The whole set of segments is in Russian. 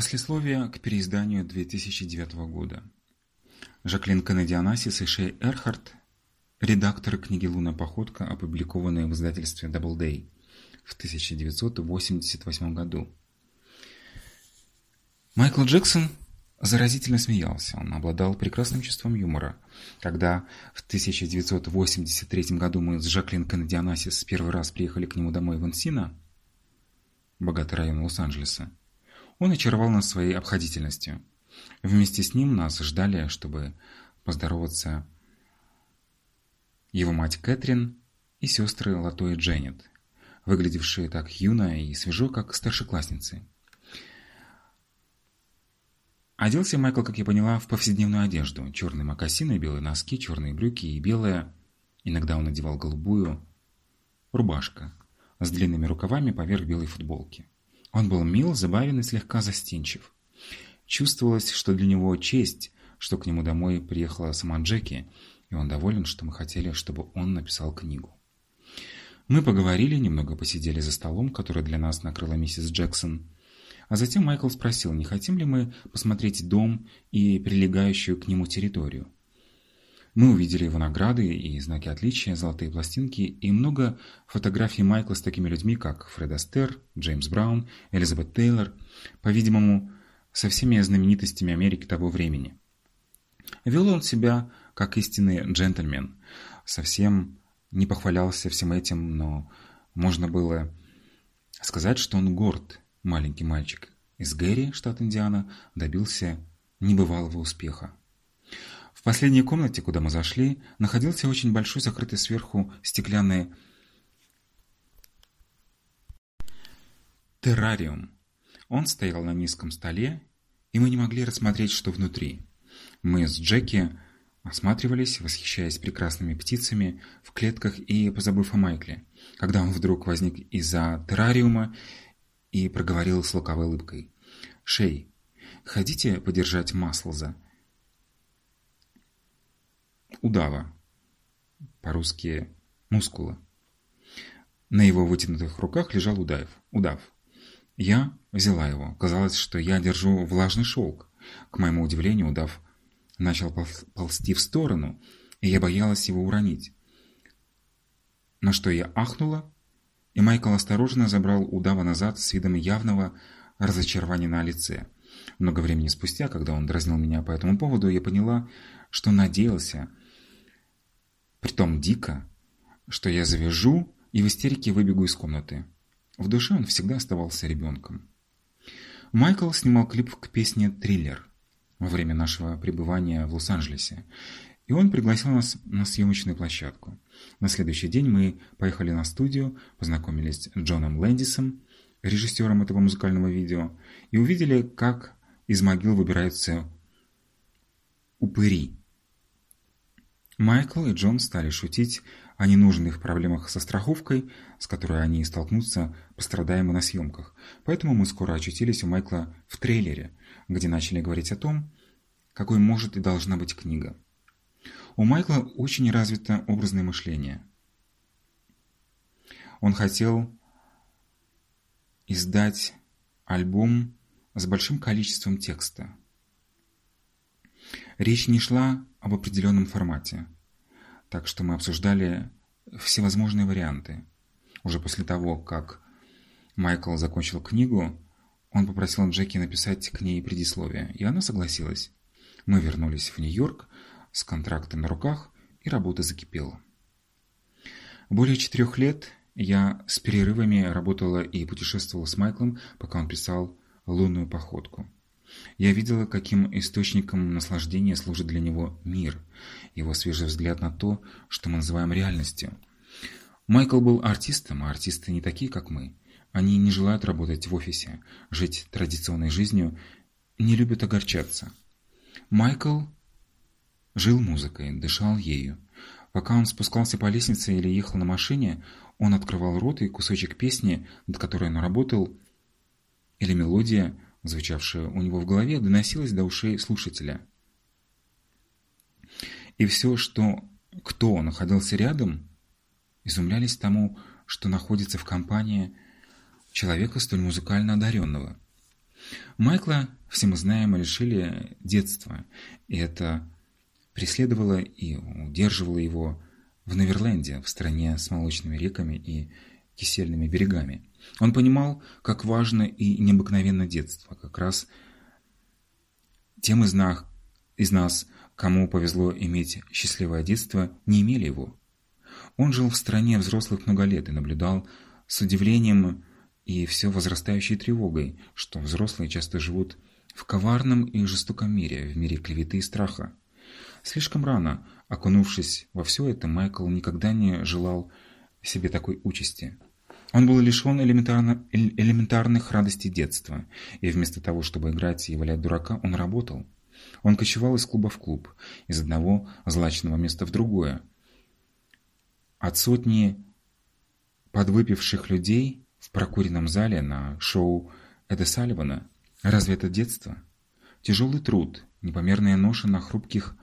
Послесловие к переизданию 2009 года. Жаклин Кеннеди и Шей Эрхард, редакторы книги «Лунная походка», опубликованные в издательстве Doubleday в 1988 году. Майкл Джексон заразительно смеялся. Он обладал прекрасным чувством юмора. Когда в 1983 году мы с Жаклин Кеннеди Анасис первый раз приехали к нему домой в Энсино, богатый район Лос-Анджелеса, он очаровал нас своей обходительностью. Вместе с ним нас ждали, чтобы поздороваться его мать Кэтрин и сестры Лато и Дженнет, выглядевшие так юно и свежо, как старшеклассницы. Оделся Майкл, как я поняла, в повседневную одежду. Черные мокасины, белые носки, черные брюки и белая, иногда он надевал голубую, рубашка с длинными рукавами поверх белой футболки. Он был мил, забавен и слегка застенчив. Чувствовалось, что для него честь, что к нему домой приехала сама Джеки, и он доволен, что мы хотели, чтобы он написал книгу. Мы поговорили, немного посидели за столом, который для нас накрыла миссис Джексон. А затем Майкл спросил, не хотим ли мы посмотреть дом и прилегающую к нему территорию. Мы увидели его награды и знаки отличия, золотые пластинки и много фотографий Майкла с такими людьми, как Фред Астер, Джеймс Браун, Элизабет Тейлор, по-видимому, со всеми знаменитостями Америки того времени. Вел он себя как истинный джентльмен, совсем не похвалялся всем этим, но можно было сказать, что он горд, маленький мальчик. Из Гэри, штат Индиана, добился небывалого успеха. В последней комнате, куда мы зашли, находился очень большой закрытый сверху стеклянный террариум. Он стоял на низком столе, и мы не могли рассмотреть, что внутри. Мы с Джеки осматривались, восхищаясь прекрасными птицами в клетках и позабыв о Майкле, когда он вдруг возник из-за террариума и проговорил с лукавой улыбкой. «Шей, хотите подержать Маслза?» Удава, по-русски мускула. На его вытянутых руках лежал удав. удав. Я взяла его. Казалось, что я держу влажный шелк. К моему удивлению, удав начал ползти в сторону, и я боялась его уронить. На что я ахнула, и Майкл осторожно забрал удава назад с видом явного разочарования на лице. Много времени спустя, когда он дразнил меня по этому поводу, я поняла, что надеялся, Притом дико, что я завяжу и в истерике выбегу из комнаты. В душе он всегда оставался ребенком. Майкл снимал клип к песне «Триллер» во время нашего пребывания в Лос-Анджелесе, и он пригласил нас на съемочную площадку. На следующий день мы поехали на студию, познакомились с Джоном Лэндисом, режиссером этого музыкального видео, и увидели, как из могил выбираются упыри, Майкл и Джон стали шутить о ненужных проблемах со страховкой, с которой они столкнутся, пострадаемые на съемках. Поэтому мы скоро очутились у Майкла в трейлере, где начали говорить о том, какой может и должна быть книга. У Майкла очень развито образное мышление. Он хотел издать альбом с большим количеством текста. Речь не шла об определенном формате, так что мы обсуждали всевозможные варианты. Уже после того, как Майкл закончил книгу, он попросил Джеки написать к ней предисловие, и она согласилась. Мы вернулись в Нью-Йорк с контрактом на руках, и работа закипела. Более четырех лет я с перерывами работала и путешествовала с Майклом, пока он писал «Лунную походку». Я видела, каким источником наслаждения служит для него мир, его свежий взгляд на то, что мы называем реальностью. Майкл был артистом, а артисты не такие, как мы. Они не желают работать в офисе, жить традиционной жизнью, не любят огорчаться. Майкл жил музыкой, дышал ею. Пока он спускался по лестнице или ехал на машине, он открывал рот, и кусочек песни, над которой он работал, или мелодия – звучавшая у него в голове, доносилась до ушей слушателя. И все, что кто находился рядом, изумлялись тому, что находится в компании человека столь музыкально одаренного. Майкла, все мы знаем, лишили детства, и это преследовало и удерживало его в Неверленде, в стране с молочными реками и кисельными берегами. Он понимал, как важно и необыкновенно детство. Как раз тем из нас, из нас, кому повезло иметь счастливое детство, не имели его. Он жил в стране взрослых много лет и наблюдал с удивлением и все возрастающей тревогой, что взрослые часто живут в коварном и жестоком мире, в мире клеветы и страха. Слишком рано, окунувшись во все это, Майкл никогда не желал себе такой участи. Он был лишен элементарно, элементарных радостей детства, и вместо того, чтобы играть и валять дурака, он работал. Он кочевал из клуба в клуб, из одного злачного места в другое. От сотни подвыпивших людей в прокуренном зале на шоу Эда Салливана. Разве это детство? Тяжелый труд, непомерная ноша на хрупких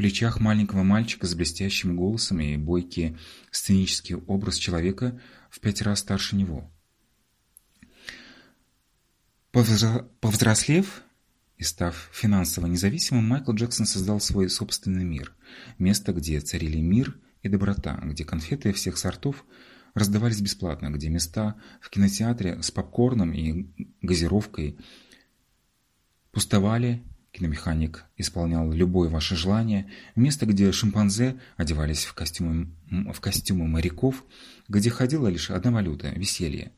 плечах маленького мальчика с блестящим голосом и бойкий сценический образ человека в пять раз старше него. Повзрослев и став финансово независимым, Майкл Джексон создал свой собственный мир. Место, где царили мир и доброта, где конфеты всех сортов раздавались бесплатно, где места в кинотеатре с попкорном и газировкой пустовали Киномеханик исполнял любое ваше желание. Место, где шимпанзе одевались в костюмы, в костюмы моряков, где ходила лишь одна валюта – веселье.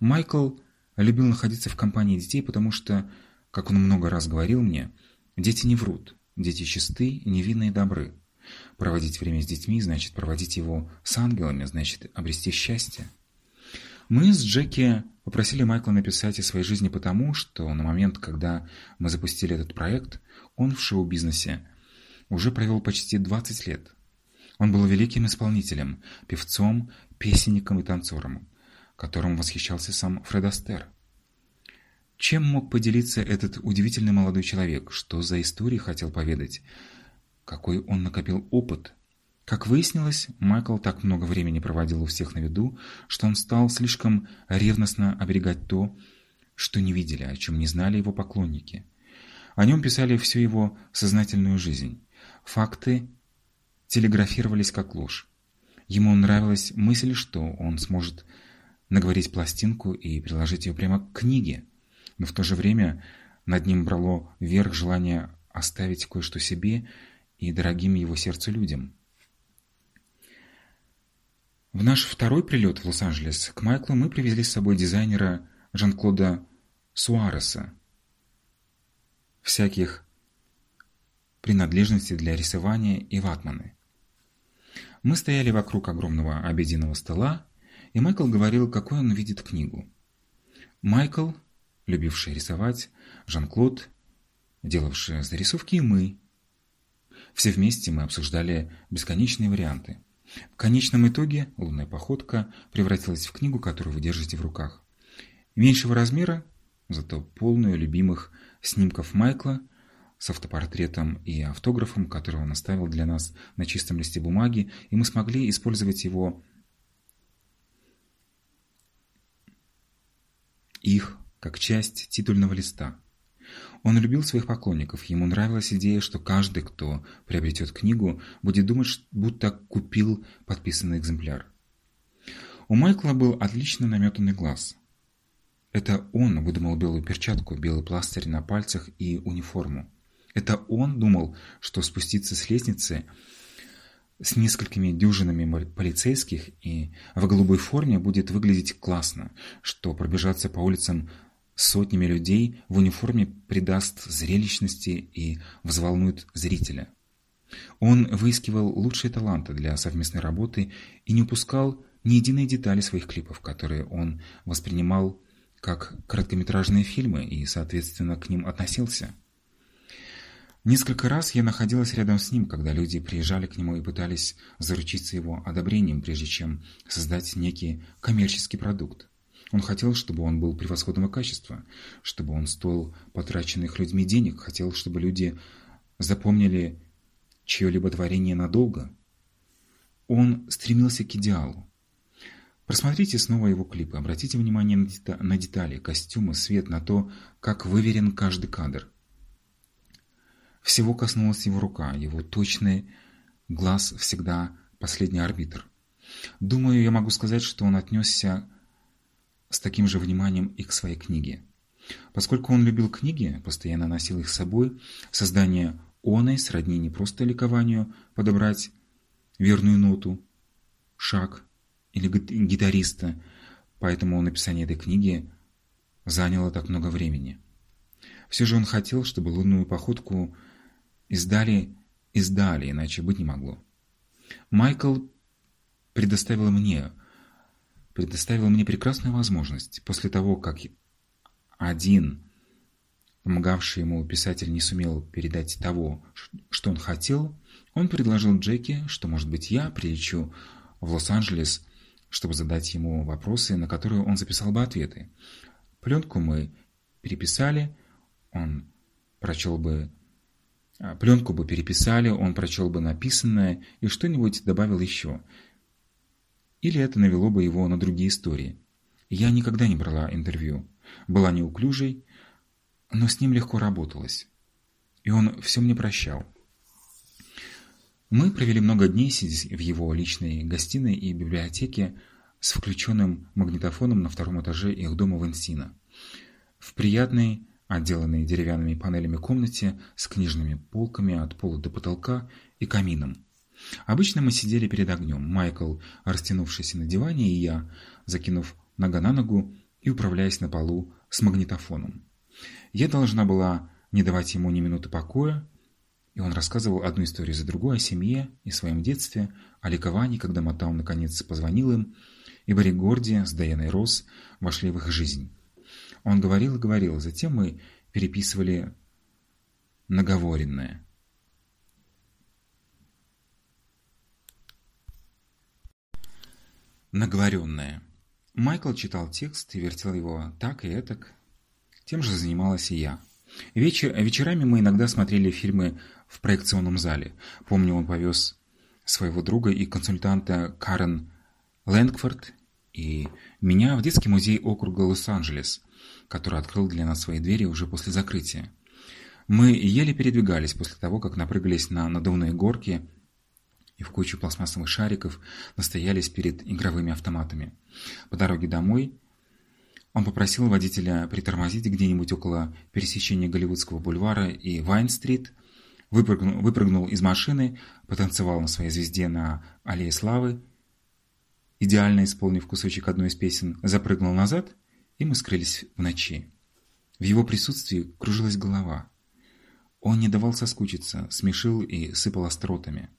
Майкл любил находиться в компании детей, потому что, как он много раз говорил мне, дети не врут, дети чисты, невинны и добры. Проводить время с детьми значит проводить его с ангелами, значит обрести счастье. Мы с Джеки попросили Майкла написать о своей жизни потому, что на момент, когда мы запустили этот проект, он в шоу-бизнесе уже провел почти 20 лет. Он был великим исполнителем, певцом, песенником и танцором, которым восхищался сам Фред Астер. Чем мог поделиться этот удивительный молодой человек? Что за истории хотел поведать? Какой он накопил опыт? Как выяснилось, Майкл так много времени проводил у всех на виду, что он стал слишком ревностно оберегать то, что не видели, о чем не знали его поклонники. О нем писали всю его сознательную жизнь. Факты телеграфировались как ложь. Ему нравилась мысль, что он сможет наговорить пластинку и приложить ее прямо к книге, но в то же время над ним брало верх желание оставить кое-что себе и дорогим его сердцу людям. В наш второй прилет в Лос-Анджелес к Майклу мы привезли с собой дизайнера Жан-Клода Суареса. Всяких принадлежностей для рисования и ватманы. Мы стояли вокруг огромного обеденного стола, и Майкл говорил, какой он видит книгу. Майкл, любивший рисовать, Жан-Клод, делавший зарисовки, и мы. Все вместе мы обсуждали бесконечные варианты. В конечном итоге «Лунная походка» превратилась в книгу, которую вы держите в руках. Меньшего размера, зато полную любимых снимков Майкла с автопортретом и автографом, который он оставил для нас на чистом листе бумаги, и мы смогли использовать его их как часть титульного листа. Он любил своих поклонников, ему нравилась идея, что каждый, кто приобретет книгу, будет думать, будто купил подписанный экземпляр. У Майкла был отлично наметанный глаз. Это он выдумал белую перчатку, белый пластырь на пальцах и униформу. Это он думал, что спуститься с лестницы с несколькими дюжинами полицейских и в голубой форме будет выглядеть классно, что пробежаться по улицам сотнями людей в униформе придаст зрелищности и взволнует зрителя. Он выискивал лучшие таланты для совместной работы и не упускал ни единой детали своих клипов, которые он воспринимал как короткометражные фильмы и, соответственно, к ним относился. Несколько раз я находилась рядом с ним, когда люди приезжали к нему и пытались заручиться его одобрением, прежде чем создать некий коммерческий продукт. Он хотел, чтобы он был превосходного качества, чтобы он стоил потраченных людьми денег, хотел, чтобы люди запомнили чье-либо творение надолго. Он стремился к идеалу. Просмотрите снова его клипы, обратите внимание на детали, костюмы, свет, на то, как выверен каждый кадр. Всего коснулась его рука, его точный глаз всегда последний арбитр. Думаю, я могу сказать, что он отнесся с таким же вниманием и к своей книге. Поскольку он любил книги, постоянно носил их с собой, создание оной сродни не просто ликованию подобрать верную ноту, шаг или гитариста, поэтому написание этой книги заняло так много времени. Все же он хотел, чтобы лунную походку издали, издали, иначе быть не могло. Майкл предоставил мне, предоставил мне прекрасную возможность после того, как один помогавший ему писатель не сумел передать того, что он хотел, он предложил Джеки, что, может быть, я прилечу в Лос-Анджелес, чтобы задать ему вопросы, на которые он записал бы ответы. Пленку мы переписали, он прочел бы... А, пленку бы переписали, он прочел бы написанное и что-нибудь добавил еще. Или это навело бы его на другие истории. Я никогда не брала интервью. Была неуклюжей, но с ним легко работалось. И он все мне прощал. Мы провели много дней, сидя в его личной гостиной и библиотеке с включенным магнитофоном на втором этаже их дома в Энсино. В приятной, отделанной деревянными панелями комнате с книжными полками от пола до потолка и камином. Обычно мы сидели перед огнем, Майкл, растянувшийся на диване, и я, закинув нога на ногу и управляясь на полу с магнитофоном. Я должна была не давать ему ни минуты покоя, и он рассказывал одну историю за другой о семье и своем детстве, о ликовании, когда Матау наконец позвонил им, и Барри Горди с Дайаной Росс вошли в их жизнь. Он говорил и говорил, затем мы переписывали наговоренное. Наговоренное. Майкл читал текст и вертел его так и этак, тем же занималась и я. Вечер, вечерами мы иногда смотрели фильмы в проекционном зале. Помню, он повез своего друга и консультанта Карен Лэнгфорд и меня в детский музей округа Лос-Анджелес, который открыл для нас свои двери уже после закрытия. Мы еле передвигались после того, как напрыгались на надувные горки и в кучу пластмассовых шариков настоялись перед игровыми автоматами. По дороге домой он попросил водителя притормозить где-нибудь около пересечения Голливудского бульвара и Вайн-стрит, выпрыгнул, выпрыгнул из машины, потанцевал на своей звезде на Аллее Славы, идеально исполнив кусочек одной из песен, запрыгнул назад, и мы скрылись в ночи. В его присутствии кружилась голова. Он не давал соскучиться, смешил и сыпал остротами.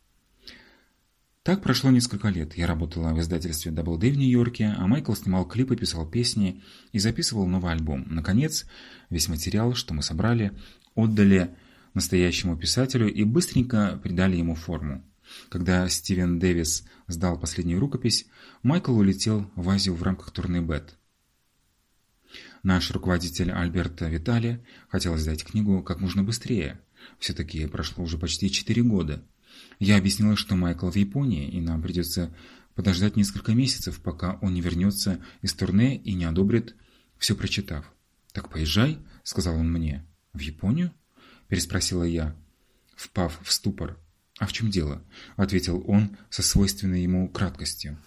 Так прошло несколько лет. Я работала в издательстве Double Day в Нью-Йорке, а Майкл снимал клипы, писал песни и записывал новый альбом. Наконец, весь материал, что мы собрали, отдали настоящему писателю и быстренько придали ему форму. Когда Стивен Дэвис сдал последнюю рукопись, Майкл улетел в Азию в рамках турне «Бет». Наш руководитель Альберт Витали хотел издать книгу как можно быстрее. Все-таки прошло уже почти четыре года. Я объяснила, что Майкл в Японии, и нам придется подождать несколько месяцев, пока он не вернется из турне и не одобрит, все прочитав. «Так поезжай», — сказал он мне. «В Японию?» — переспросила я, впав в ступор. «А в чем дело?» — ответил он со свойственной ему краткостью.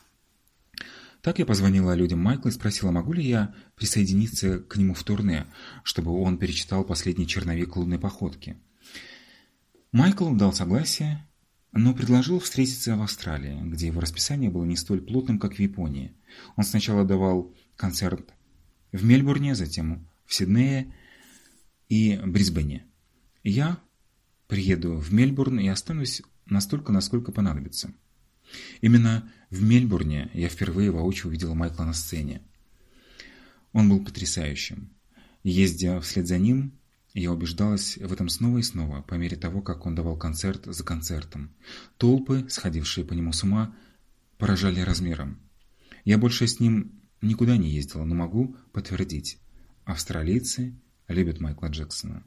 Так я позвонила людям Майкла и спросила, могу ли я присоединиться к нему в турне, чтобы он перечитал последний черновик лунной походки. Майкл дал согласие, но предложил встретиться в Австралии, где его расписание было не столь плотным, как в Японии. Он сначала давал концерт в Мельбурне, затем в Сиднее и Брисбене. Я приеду в Мельбурн и останусь настолько, насколько понадобится. Именно в Мельбурне я впервые воочию увидел Майкла на сцене. Он был потрясающим. Ездя вслед за ним, я убеждалась в этом снова и снова, по мере того, как он давал концерт за концертом. Толпы, сходившие по нему с ума, поражали размером. Я больше с ним никуда не ездила, но могу подтвердить. Австралийцы любят Майкла Джексона.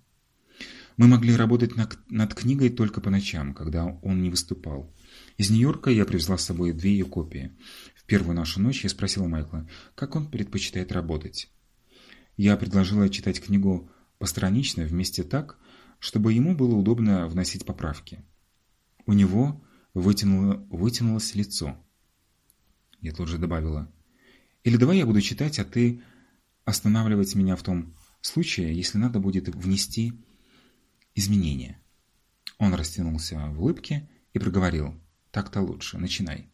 Мы могли работать над книгой только по ночам, когда он не выступал. Из Нью-Йорка я привезла с собой две ее копии. В первую нашу ночь я спросила Майкла, как он предпочитает работать. Я предложила читать книгу постранично вместе так, чтобы ему было удобно вносить поправки. У него вытянуло, вытянулось лицо. Я тут же добавила, «Или давай я буду читать, а ты останавливать меня в том случае, если надо будет внести изменения». Он растянулся в улыбке и проговорил, «Так-то лучше, начинай».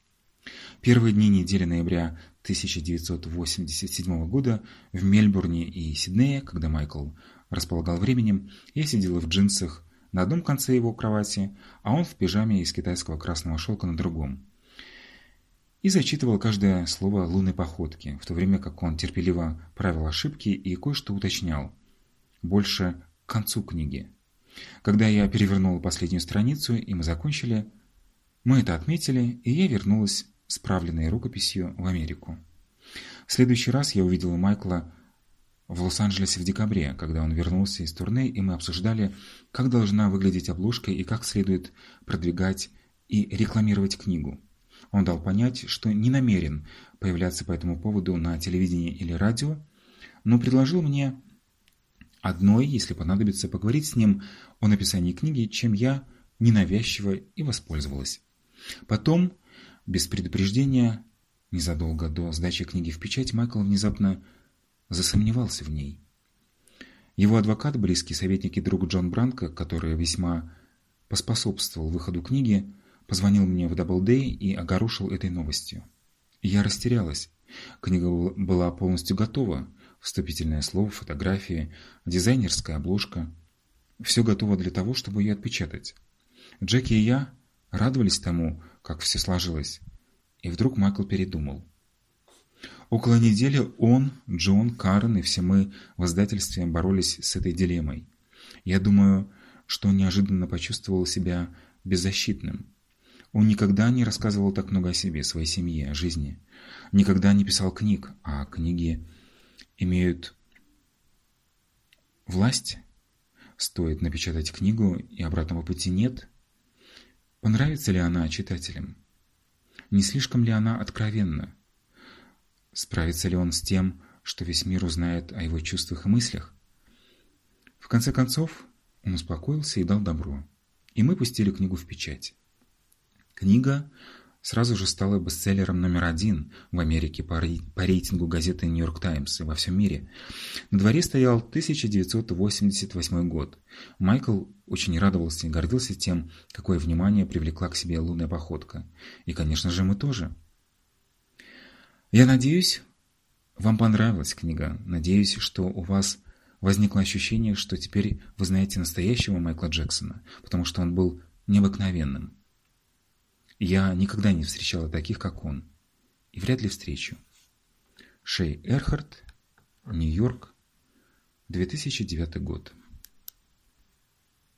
Первые дни недели ноября 1987 года в Мельбурне и Сиднее, когда Майкл располагал временем, я сидела в джинсах на одном конце его кровати, а он в пижаме из китайского красного шелка на другом. И зачитывал каждое слово лунной походки, в то время как он терпеливо правил ошибки и кое-что уточнял. Больше к концу книги. Когда я перевернула последнюю страницу, и мы закончили, мы это отметили, и я вернулась справленной рукописью в Америку. В следующий раз я увидела Майкла в Лос-Анджелесе в декабре, когда он вернулся из турне, и мы обсуждали, как должна выглядеть обложка и как следует продвигать и рекламировать книгу. Он дал понять, что не намерен появляться по этому поводу на телевидении или радио, но предложил мне одной, если понадобится, поговорить с ним о написании книги, чем я ненавязчиво и воспользовалась. Потом, без предупреждения, незадолго до сдачи книги в печать, Майкл внезапно засомневался в ней. Его адвокат, близкий советник и друг Джон Бранко, который весьма поспособствовал выходу книги, позвонил мне в Даблдей и огорошил этой новостью. Я растерялась. Книга была полностью готова. Вступительное слово, фотографии, дизайнерская обложка. Все готово для того, чтобы ее отпечатать. Джеки и я радовались тому, как все сложилось. И вдруг Майкл передумал. Около недели он, Джон, Карен и все мы в издательстве боролись с этой дилеммой. Я думаю, что он неожиданно почувствовал себя беззащитным. Он никогда не рассказывал так много о себе, своей семье, о жизни. Никогда не писал книг, а книги имеют власть. Стоит напечатать книгу, и обратного пути нет. Понравится ли она читателям? Не слишком ли она откровенна? Справится ли он с тем, что весь мир узнает о его чувствах и мыслях? В конце концов, он успокоился и дал добро. И мы пустили книгу в печать. Книга сразу же стала бестселлером номер один в Америке по, рейтингу газеты «Нью-Йорк Таймс» и во всем мире. На дворе стоял 1988 год. Майкл очень радовался и гордился тем, какое внимание привлекла к себе лунная походка. И, конечно же, мы тоже. Я надеюсь, вам понравилась книга. Надеюсь, что у вас возникло ощущение, что теперь вы знаете настоящего Майкла Джексона, потому что он был необыкновенным. Я никогда не встречала таких, как он. И вряд ли встречу. Шей Эрхард, Нью-Йорк, 2009 год.